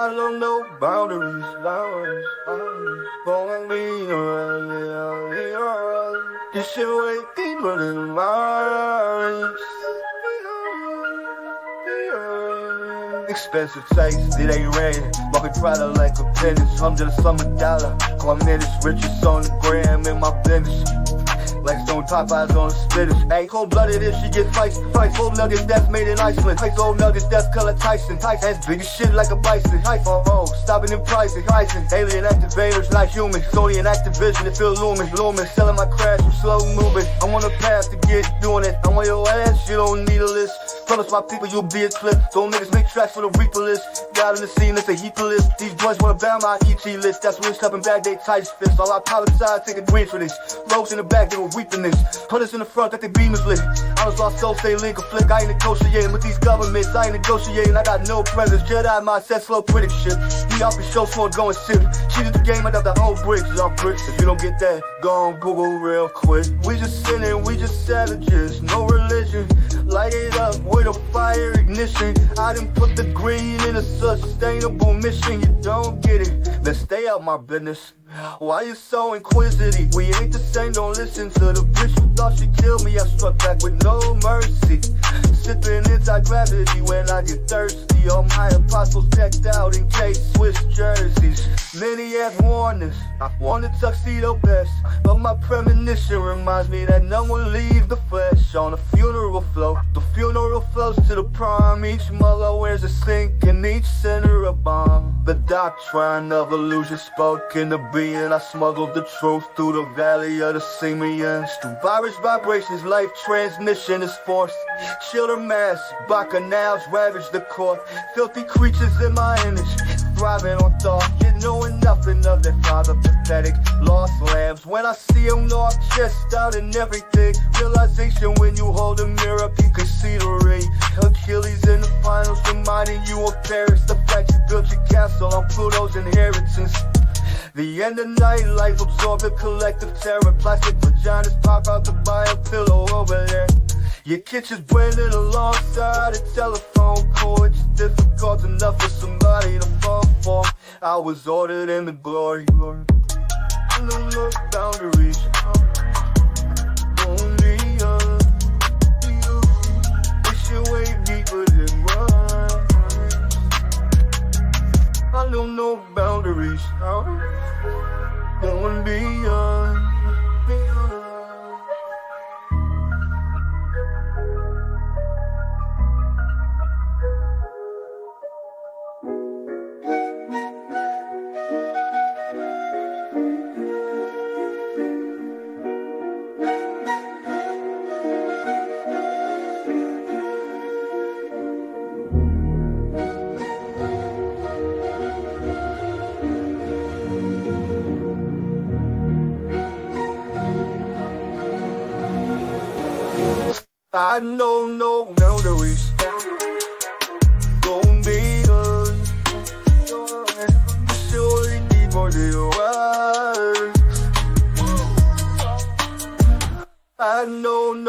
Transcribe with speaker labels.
Speaker 1: I don't know boundaries, boundaries. Pulling me around, yeah. This shit way deeper than mine. Expensive taste, it ain't raining. Walking Prada like a penis. I'm just summer dollar. Call minutes, riches on the gram in my business. Like stone Popeyes on spitters. Hey, cold blooded if she gets feisty. Fight full nuggets that's made in Iceland. Ice old nuggets that's color Tyson. Tyson has big as shit like a bison. Hype on oh, oh, stopping in prices. Tyson, alien activators like humans. Sodium Activision, it feel lumen. Lumen, selling my crash from slow moving. I want a path to get doing it. I want your ass, you don't need a list. Promise my people you'll be a clip. Don't niggas make tracks for the reaper list. God in the scene, it's a heap of list. These boys wanna ban my ET list. That's when up in bag, they tight fist. All I apologize, take a green for this. Rose in the back, they were weeping this. Hunters in the front, that they beam is lit. I was lost soul, stay link a flick. I ain't negotiating with these governments. I ain't negotiating, I got no presence. Jedi mindset, slow critic shit. We off the show for going shit. Cheated the game, I got the whole bricks. Y'all bricks. If you don't get that, go on Google real quick. We just sinning, we just savages. No religion. With a fire ignition. I didn't put the green in a sustainable mission. You don't get it. Let's stay out my business. Why you so inquisitive? We ain't the same, don't listen to the bitch who thought she killed me. I struck back with no mercy. Sipping anti-gravity when I get thirsty. All my apostles decked out in case Swiss jerseys. Many have warned us. I want a tuxedo best, but my premonition reminds me that no one leaves the flesh on a funeral flow. The funeral flows to the prom. Each mother wears a sink and each center a bomb. The doctrine of illusion spoken to being. I smuggled the truth through the valley of the simians. Through virus vibrations, life transmission is forced. Children mass, bacchanals ravage the court. Filthy creatures in my image thriving on thought, yet knowing nothing of their father. Pathetic, lost lambs. When I see them, know I'm chest out and everything. Realization when you hold a mirror, you can see the ring. Achilles in the finals, reminding you of Paris. The fact you built your castle on Pluto's inheritance. The end of night, life absorbed a collective terror. Plastic vaginas pop out the a pillow over there. Your kitchen's branded alongside a telephone cord. It's difficult enough for somebody to fall for. I was ordered in the glory. No look boundaries. I know no boundaries. Don't be us. Surely deeper than words. I know no